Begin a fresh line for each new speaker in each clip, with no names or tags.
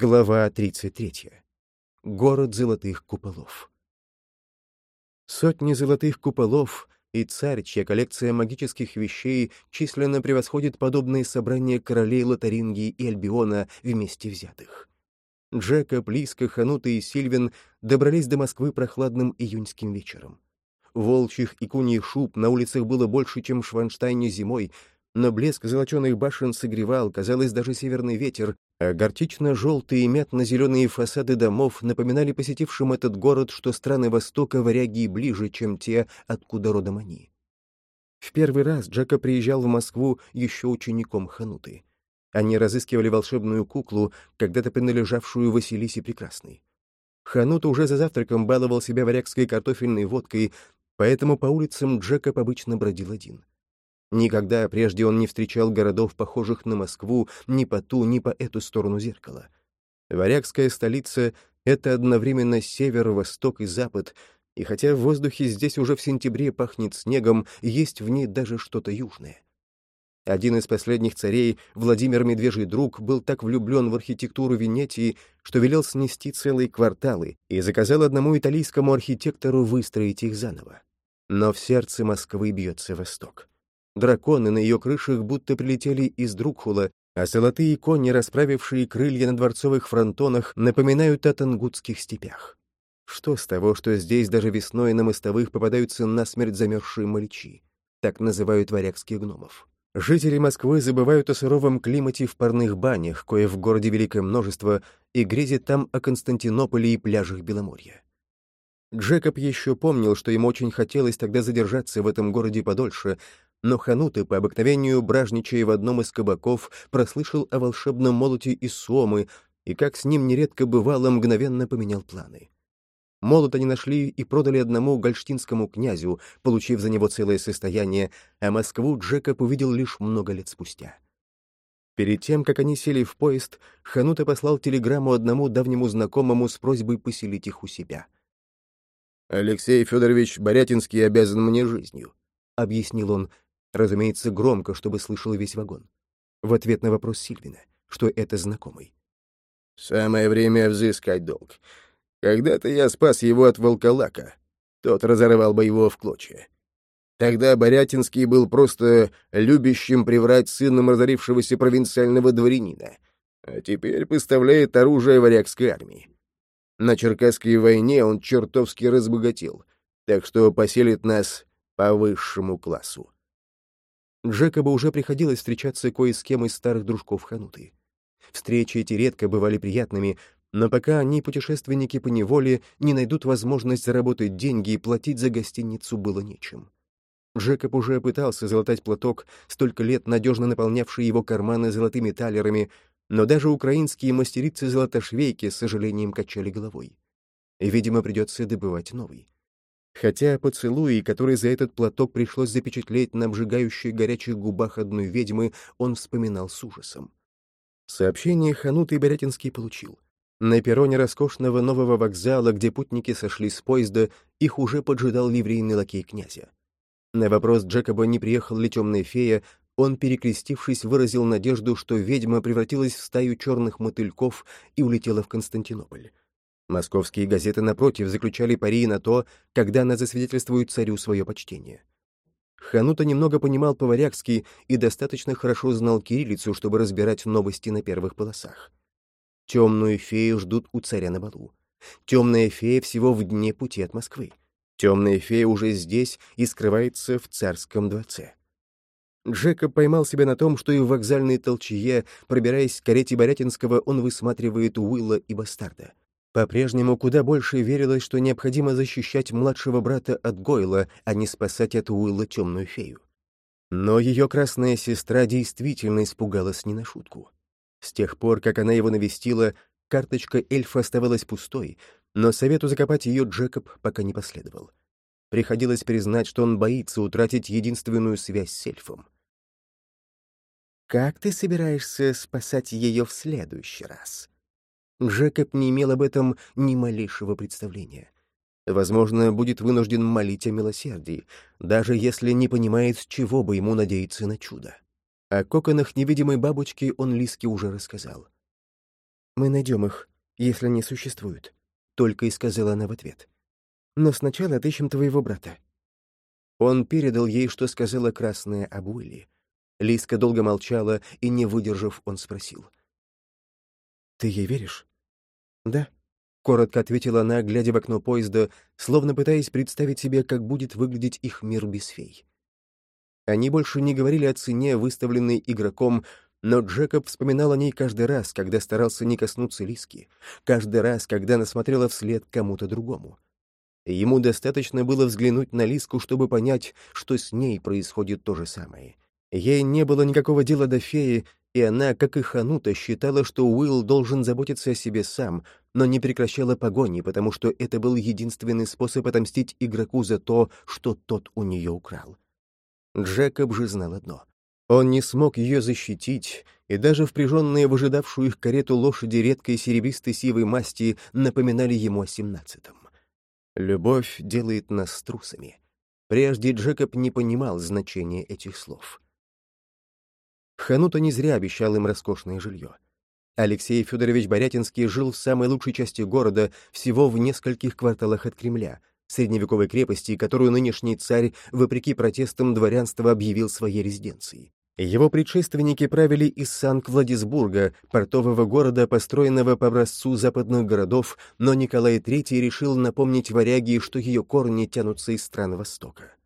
Глава 33. Город золотых куполов. Сотни золотых куполов и царь, чья коллекция магических вещей численно превосходит подобные собрания королей Лотарингии и Альбиона вместе взятых. Джека, Плиска, Ханута и Сильвин добрались до Москвы прохладным июньским вечером. Волчьих и куньих шуб на улицах было больше, чем в Шванштайне зимой, но блеск золоченых башен согревал, казалось, даже северный ветер, гортично-желтые и мятно-зеленые фасады домов напоминали посетившим этот город, что страны Востока варяги ближе, чем те, откуда родом они. В первый раз Джека приезжал в Москву еще учеником Хануты. Они разыскивали волшебную куклу, когда-то принадлежавшую Василисе Прекрасной. Ханута уже за завтраком баловал себя варягской картофельной водкой, поэтому по улицам Джекоб обычно бродил один. Никогда прежде он не встречал городов, похожих на Москву, ни по ту, ни по эту сторону зеркала. Варягская столица — это одновременно север, восток и запад, и хотя в воздухе здесь уже в сентябре пахнет снегом, есть в ней даже что-то южное. Один из последних царей, Владимир Медвежий Друг, был так влюблен в архитектуру Венетии, что велел снести целые кварталы и заказал одному итальянскому архитектору выстроить их заново. Но в сердце Москвы бьется восток. Драконы на ее крышах будто прилетели из Друкхула, а золотые кони, расправившие крылья на дворцовых фронтонах, напоминают о тангутских степях. Что с того, что здесь даже весной на мостовых попадаются насмерть замерзшие мальчи? Так называют варягских гномов. Жители Москвы забывают о суровом климате в парных банях, кое в городе великое множество, и грезят там о Константинополе и пляжах Беломорья. Джекоб еще помнил, что ему очень хотелось тогда задержаться в этом городе подольше, но Хануты, по обыкновению бражничая в одном из кабаков, прослышал о волшебном молоте из Сомы и, как с ним нередко бывало, мгновенно поменял планы. Молот они нашли и продали одному гольштинскому князю, получив за него целое состояние, а Москву Джекоб увидел лишь много лет спустя. Перед тем, как они сели в поезд, Ханута послал телеграмму одному давнему знакомому с просьбой поселить их у себя. «Алексей Федорович Борятинский обязан мне жизнью», — объяснил он, Разумеется, громко, чтобы слышал весь вагон. В ответ на вопрос Сильвина, что это знакомый. «Самое время взыскать долг. Когда-то я спас его от волколака. Тот разорвал бы его в клочья. Тогда Борятинский был просто любящим приврать сыном разорившегося провинциального дворянина, а теперь поставляет оружие варягской армии. На Черкасской войне он чертовски разбогател, так что поселит нас по высшему классу. Джекобу уже приходилось встречаться кое с кем из старых дружков Хануты. Встречи эти редко бывали приятными, но пока они, путешественники по неволе, не найдут возможность заработать деньги и платить за гостиницу было нечем. Джекоб уже пытался залатать платок, столько лет надежно наполнявший его карманы золотыми талерами, но даже украинские мастерицы-золотошвейки с сожалением качали головой. И, видимо, придется добывать новый хотя поцелуи, которые за этот платок пришлось запечатлеть на обжигающих горячих губах одной ведьмы, он вспоминал с ужасом. Сообщение и Борятинский получил. На перроне роскошного нового вокзала, где путники сошли с поезда, их уже поджидал ливрейный лакей князя. На вопрос Джекоба, не приехал ли темная фея, он, перекрестившись, выразил надежду, что ведьма превратилась в стаю черных мотыльков и улетела в Константинополь. Московские газеты, напротив, заключали пари на то, когда она засвидетельствует царю свое почтение. Ханута немного понимал по-варягски и достаточно хорошо знал кириллицу, чтобы разбирать новости на первых полосах. Темную фею ждут у царя на балу. Темная фея всего в дне пути от Москвы. Темная фея уже здесь и скрывается в царском дворце. Джекоб поймал себя на том, что и в вокзальной толчье, пробираясь к карете Борятинского, он высматривает Уилла и Бастарда. По-прежнему куда больше верилось, что необходимо защищать младшего брата от Гойла, а не спасать от Уилла темную фею. Но ее красная сестра действительно испугалась не на шутку. С тех пор, как она его навестила, карточка эльфа оставалась пустой, но совету закопать ее Джекоб пока не последовал. Приходилось признать, что он боится утратить единственную связь с эльфом. «Как ты собираешься спасать ее в следующий раз?» Джекоб не имел об этом ни малейшего представления. Возможно, будет вынужден молить о милосердии, даже если не понимает, с чего бы ему надеяться на чудо. О коконах невидимой бабочки он Лиске уже рассказал. «Мы найдем их, если они существуют», — только и сказала она в ответ. «Но сначала отыщем твоего брата». Он передал ей, что сказала красная об Уилли. Лиска долго молчала, и, не выдержав, он спросил. «Ты ей веришь?» «Да», — коротко ответила она, глядя в окно поезда, словно пытаясь представить себе, как будет выглядеть их мир без фей. Они больше не говорили о цене, выставленной игроком, но Джекоб вспоминал о ней каждый раз, когда старался не коснуться Лиски, каждый раз, когда она смотрела вслед кому-то другому. Ему достаточно было взглянуть на Лиску, чтобы понять, что с ней происходит то же самое. Ей не было никакого дела до феи, и она, как и Ханута, считала, что Уилл должен заботиться о себе сам, но не прекращала погони, потому что это был единственный способ отомстить игроку за то, что тот у нее украл. Джекоб же знал одно. Он не смог ее защитить, и даже впряженные в ожидавшую их карету лошади редкой серебристой сивой масти напоминали ему о семнадцатом. «Любовь делает нас трусами». Прежде Джекоб не понимал значения этих слов. Ханута не зря обещал им роскошное жилье. Алексей Федорович Борятинский жил в самой лучшей части города, всего в нескольких кварталах от Кремля, средневековой крепости, которую нынешний царь, вопреки протестам дворянства, объявил своей резиденцией. Его предшественники правили из Санкт-Владисбурга, портового города, построенного по образцу западных городов, но Николай III решил напомнить варяги, что ее корни тянутся из стран Востока.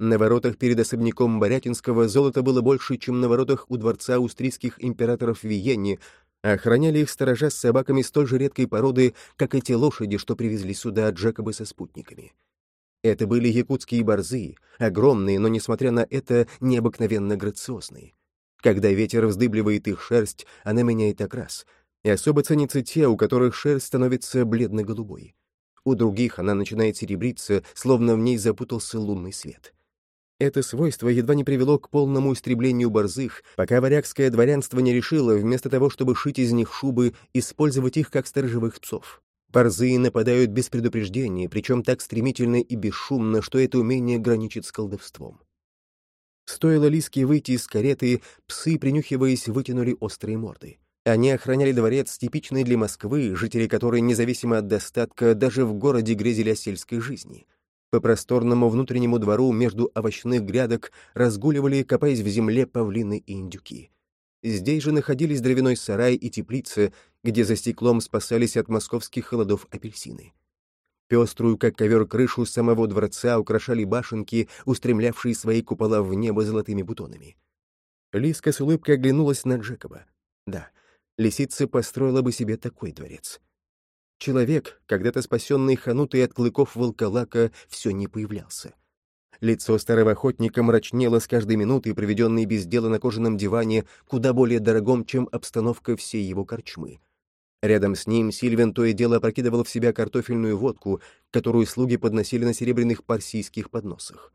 На воротах перед особняком Борятинского золота было больше, чем на воротах у дворца австрийских императоров в Виене, охраняли их сторожа с собаками столь же редкой породы, как эти лошади, что привезли сюда Джекобы со спутниками. Это были якутские борзы, огромные, но, несмотря на это, необыкновенно грациозные. Когда ветер вздыбливает их шерсть, она меняет окрас, и особо ценятся те, у которых шерсть становится бледно-голубой. У других она начинает серебриться, словно в ней запутался лунный свет. Это свойство едва не привело к полному истреблению борзых, пока варягское дворянство не решило, вместо того, чтобы шить из них шубы, использовать их как сторожевых псов. Борзые нападают без предупреждения, причем так стремительно и бесшумно, что это умение граничит с колдовством. Стоило Лиске выйти из кареты, псы, принюхиваясь, вытянули острые морды. Они охраняли дворец, типичный для Москвы, жители которой, независимо от достатка, даже в городе грезили о сельской жизни. По просторному внутреннему двору между овощных грядок разгуливали, копаясь в земле, павлины и индюки. Здесь же находились дровяной сарай и теплица, где за стеклом спасались от московских холодов апельсины. Пеструю, как ковер, крышу самого дворца украшали башенки, устремлявшие свои купола в небо золотыми бутонами. Лиска с улыбкой оглянулась на Джекоба. Да, лисица построила бы себе такой дворец. Человек, когда-то спасенный ханутой от клыков волколака, все не появлялся. Лицо старого охотника мрачнело с каждой минутой, проведенной без дела на кожаном диване, куда более дорогом, чем обстановка всей его корчмы. Рядом с ним Сильвен то и дело опрокидывал в себя картофельную водку, которую слуги подносили на серебряных парсийских подносах.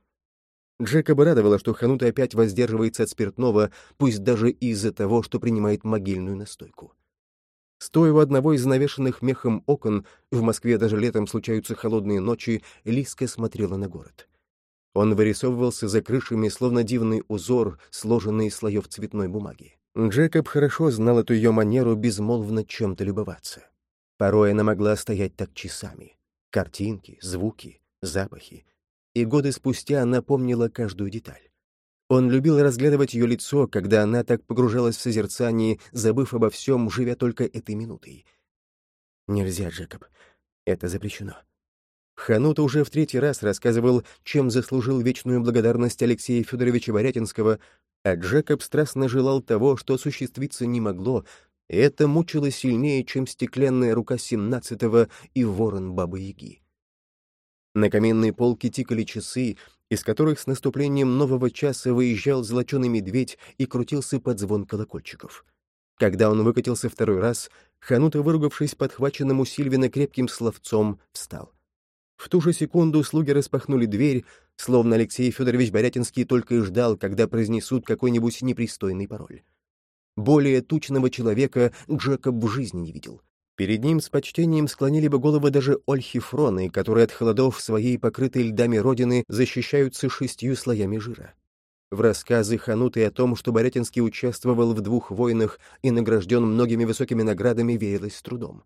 Джекоба радовало, что Ханут опять воздерживается от спиртного, пусть даже из-за того, что принимает могильную настойку. Стоя у одного из навешанных мехом окон, в Москве даже летом случаются холодные ночи, Лиска смотрела на город. Он вырисовывался за крышами, словно дивный узор, сложенный из слоев цветной бумаги. Джекоб хорошо знал эту ее манеру безмолвно чем-то любоваться. Порой она могла стоять так часами. Картинки, звуки, запахи. И годы спустя она помнила каждую деталь. Он любил разглядывать ее лицо, когда она так погружалась в созерцание, забыв обо всем, живя только этой минутой. «Нельзя, Джекоб. Это запрещено. Ханута уже в третий раз рассказывал, чем заслужил вечную благодарность Алексея Федоровича Борятинского, а Джекоб страстно желал того, что осуществиться не могло, и это мучило сильнее, чем стеклянная рука семнадцатого и ворон Бабы-Яги. На каменной полке тикали часы, из которых с наступлением нового часа выезжал золоченый медведь и крутился под звон колокольчиков. Когда он выкатился второй раз, Ханута, выругавшись подхваченному Сильвина крепким словцом, встал. В ту же секунду слуги распахнули дверь, словно Алексей Федорович Борятинский только и ждал, когда произнесут какой-нибудь непристойный пароль. Более тучного человека Джекоб в жизни не видел. Перед ним с почтением склонили бы головы даже ольхифроны, которые от холодов своей покрытой льдами родины защищаются шестью слоями жира. В рассказы Хануты о том, что Борятинский участвовал в двух войнах и награжден многими высокими наградами, верилось с трудом.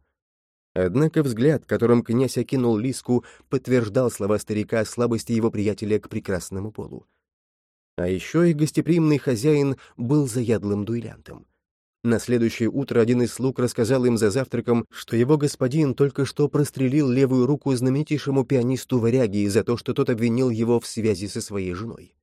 Однако взгляд, которым князь окинул Лиску, подтверждал слова старика о слабости его приятеля к прекрасному полу. А еще и гостеприимный хозяин был заядлым дуэлянтом. На следующее утро один из слуг рассказал им за завтраком, что его господин только что прострелил левую руку знаменитейшему пианисту Варяги за то, что тот обвинил его в связи со своей женой.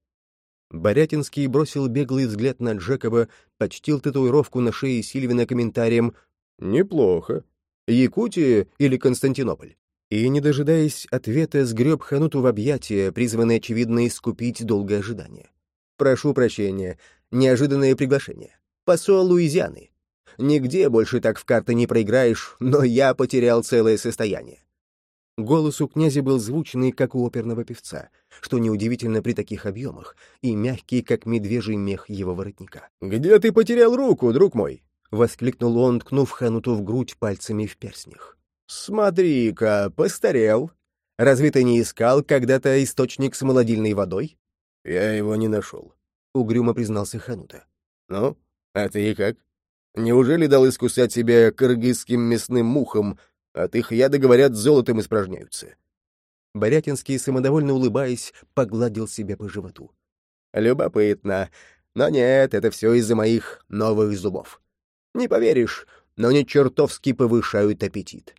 Борятинский бросил беглый взгляд на Джекоба, почтил татуировку на шее Сильвина комментарием «Неплохо. Якутия или Константинополь?» И, не дожидаясь ответа, сгреб Хануту в объятия, призванные, очевидно, искупить долгое ожидание. «Прошу прощения. Неожиданное приглашение посол Луизианы. Нигде больше так в карты не проиграешь, но я потерял целое состояние. Голос у князя был звучный, как у оперного певца, что неудивительно при таких объемах, и мягкий, как медвежий мех его воротника. «Где ты потерял руку, друг мой?» — воскликнул он, ткнув Хануту в грудь пальцами в перстнях. «Смотри-ка, постарел. Разве ты не искал когда-то источник с молодильной водой?» «Я его не нашел», — угрюмо признался Ханута. «Ну, а ты как? Неужели дал искусать себя кыргызским мясным мухам, от их яда, говорят, золотом испражняются?» Борятинский, самодовольно улыбаясь, погладил себя по животу. «Любопытно. Но нет, это все из-за моих новых зубов. Не поверишь, но они чертовски повышают аппетит».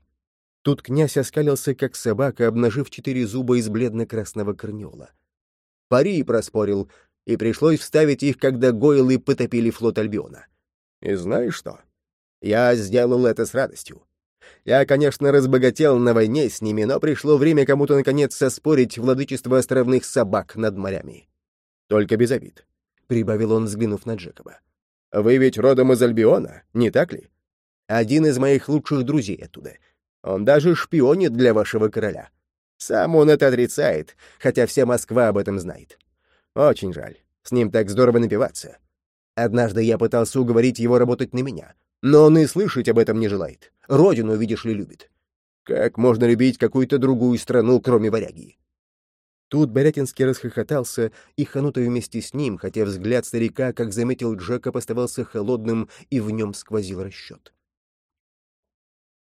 Тут князь оскалился, как собака, обнажив четыре зуба из бледно-красного корнеола. Пари проспорил, и пришлось вставить их, когда гойлы потопили флот Альбиона. И знаешь что? Я сделал это с радостью. Я, конечно, разбогател на войне с ними, но пришло время кому-то, наконец, соспорить владычество островных собак над морями. Только без обид, — прибавил он, взглянув на Джекоба. Вы ведь родом из Альбиона, не так ли? Один из моих лучших друзей оттуда. Он даже шпионит для вашего короля. Сам он это отрицает, хотя вся Москва об этом знает. Очень жаль. С ним так здорово напиваться. Однажды я пытался уговорить его работать на меня, но он и слышать об этом не желает. Родину, видишь ли, любит. Как можно любить какую-то другую страну, кроме варяги? Тут Борятинский расхохотался, и Ханута вместе с ним, хотя взгляд старика, как заметил Джекоб, оставался холодным, и в нем сквозил расчет.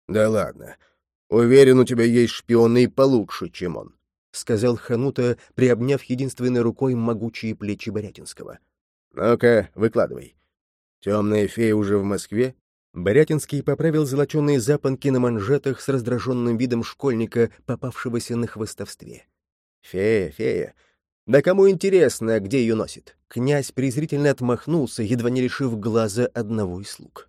«Да ладно. Уверен, у тебя есть шпионы получше, чем он. — сказал Ханута, приобняв единственной рукой могучие плечи Борятинского. «Ну-ка, выкладывай. Темная фея уже в Москве?» Борятинский поправил золоченые запонки на манжетах с раздраженным видом школьника, попавшегося на хвостовстве. «Фея, фея. Да кому интересно, где ее носит?» Князь презрительно отмахнулся, едва не лишив глаза одного из слуг.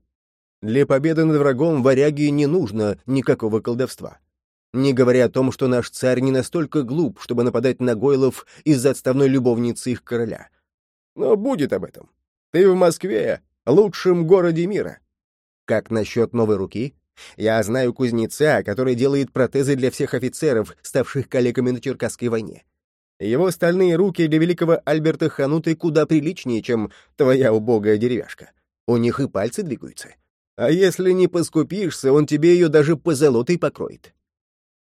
«Для победы над врагом варяги не нужно никакого колдовства не говоря о том, что наш царь не настолько глуп, чтобы нападать на Гойлов из-за отставной любовницы их короля. Но будет об этом. Ты в Москве, лучшем городе мира. Как насчет новой руки? Я знаю кузнеца, который делает протезы для всех офицеров, ставших коллегами на Черкасской войне. Его стальные руки для великого Альберта Хануты куда приличнее, чем твоя убогая деревяшка. У них и пальцы двигаются. А если не поскупишься, он тебе ее даже по золотой покроет.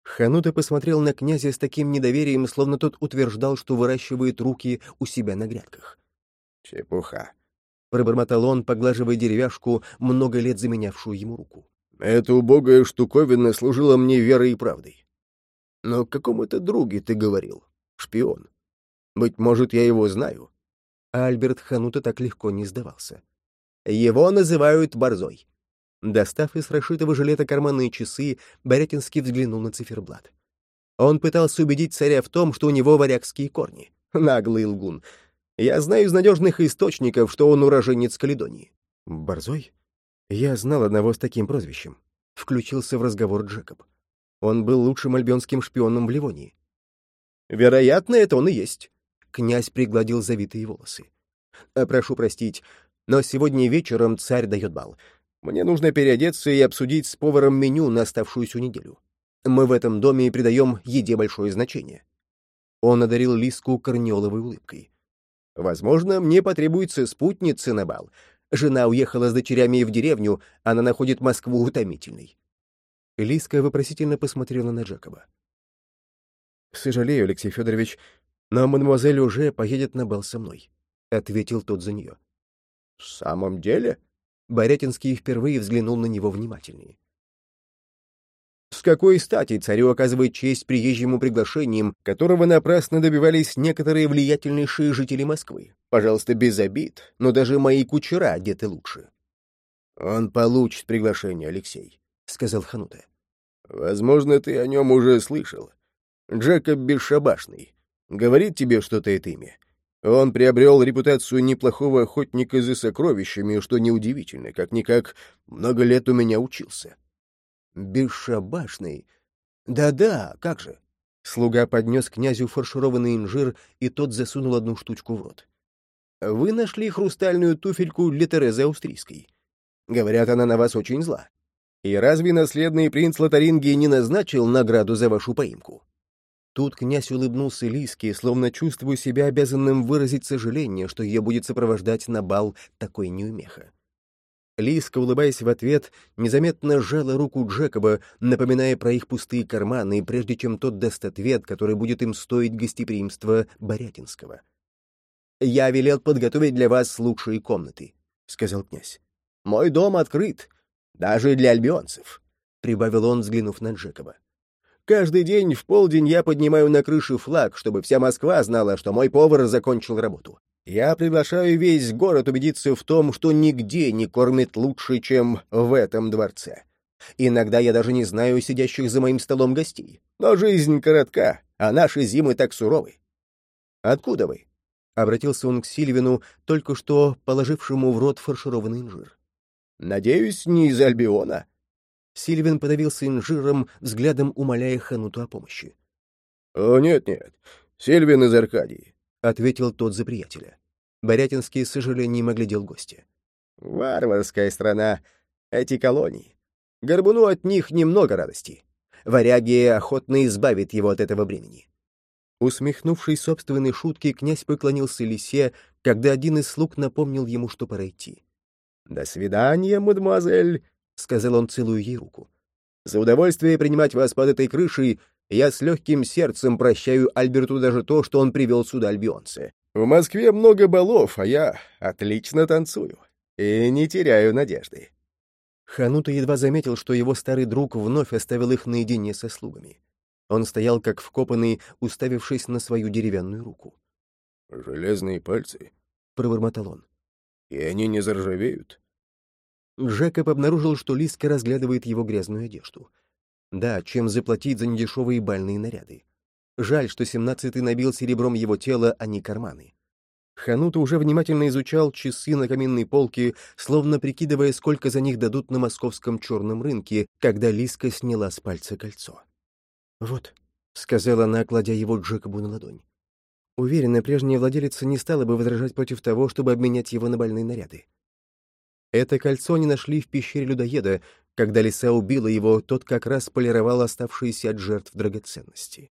Ханута посмотрел на князя с таким недоверием, словно тот утверждал, что выращивает руки у себя на грядках. «Чепуха», — пробормотал он, поглаживая деревяшку, много лет заменявшую ему руку. «Эта убогая штуковина служила мне верой и правдой. Но к какому-то друге ты говорил? Шпион. Быть может, я его знаю». Альберт Ханута так легко не сдавался. «Его называют Борзой. Достав из расшитого жилета карманные часы, Борятинский взглянул на циферблат. Он пытался убедить царя в том, что у него варягские корни. Наглый лгун. Я знаю из надежных источников, что он уроженец Каледонии. Борзой? Я знал одного с таким прозвищем. Включился в разговор Джекоб. Он был лучшим альбионским шпионом в Ливонии. Вероятно, это он и есть. Князь пригладил завитые волосы. Прошу простить, но сегодня вечером царь дает бал. Мне нужно переодеться и обсудить с поваром меню на оставшуюся неделю. Мы в этом доме придаем еде большое значение. Он одарил Лиску корнеловой улыбкой. Возможно, мне потребуется спутница на бал. Жена уехала с дочерями в деревню, она находит Москву утомительной. Лиска вопросительно посмотрела на Джекоба. «Сожалею, Алексей Федорович, но мадемуазель уже поедет на бал со мной. ответил тот за нее.
В самом деле?
Борятинский впервые взглянул на него внимательнее. С какой стати царю оказывает честь приезжему приглашением, которого напрасно добивались некоторые влиятельнейшие жители Москвы? Пожалуйста, без обид, но даже мои кучера одеты лучше.
— Он получит приглашение, Алексей, —
сказал Ханута.
— Возможно, ты о нем уже слышал. Джекоб Бесшабашный. Говорит тебе что-то это имя? Он приобрел репутацию неплохого охотника за сокровищами, что неудивительно, как-никак много лет у меня учился.
Бесшабашный. Да-да, как же. Слуга поднес князю фаршированный инжир, и тот засунул одну штучку в рот. Вы нашли хрустальную туфельку для Терезы Австрийской. Говорят, она на вас очень зла. И разве наследный принц Лотарингии не назначил награду за вашу поимку? Тут князь улыбнулся Лиске, словно чувствуя себя обязанным выразить сожаление, что ее будет сопровождать на бал такой неумеха. Лиска, улыбаясь в ответ, незаметно сжала руку Джекоба, напоминая про их пустые карманы, прежде чем тот даст ответ, который будет им стоить гостеприимства Борятинского. «Я велел подготовить для вас лучшие комнаты», — сказал князь. «Мой дом открыт, даже для альбионцев», — прибавил он, взглянув на Джекоба. «Каждый день в полдень я поднимаю на крышу флаг, чтобы вся Москва знала, что мой повар закончил работу. Я приглашаю весь город убедиться в том, что нигде не кормят лучше, чем в этом дворце. Иногда я даже не знаю сидящих за моим столом гостей. Но жизнь коротка, а наши зимы так суровы. Откуда вы? Обратился он к Сильвину, только что положившему в рот фаршированный инжир. Надеюсь, не из Альбиона. Сильвин подавился инжиром, взглядом умоляя Хануту о помощи.
— О, нет-нет, Сильвин из Аркадии.
— ответил тот за приятеля. Борятинский с сожалением оглядел гостя. «Варварская страна, эти колонии. Горбуну от них немного радости. Варяги охотно избавит его от этого бремени». Усмехнувшись собственной шутки, князь поклонился лисе, когда один из слуг напомнил ему, что пора идти. «До свидания, мадемуазель», — сказал он, целую ей руку. «За удовольствие принимать вас под этой крышей я с легким сердцем прощаю Альберту даже то, что он привел сюда альбионца. В Москве много балов, а я отлично танцую. И не теряю надежды. Ханута едва заметил, что его старый друг вновь оставил их наедине со слугами. Он стоял как вкопанный, уставившись на свою деревянную руку.
«Железные пальцы», —
пробормотал он.
«И они не заржавеют?»
Джекоб обнаружил, что Лиска разглядывает его грязную одежду — да, чем заплатить за недешевые бальные наряды. Жаль, что семнадцатый набил серебром его тело, а не карманы. Ханута уже внимательно изучал часы на каминной полке, словно прикидывая, сколько за них дадут на московском черном рынке, когда Лиска сняла с пальца кольцо. «Вот», — сказала она, кладя его Джекобу на ладонь. Уверена, прежняя владелица не стала бы возражать против того, чтобы обменять его на больные наряды. Это кольцо не нашли в пещере людоеда, когда лиса убила его, тот как раз полировал оставшиеся от жертв драгоценности.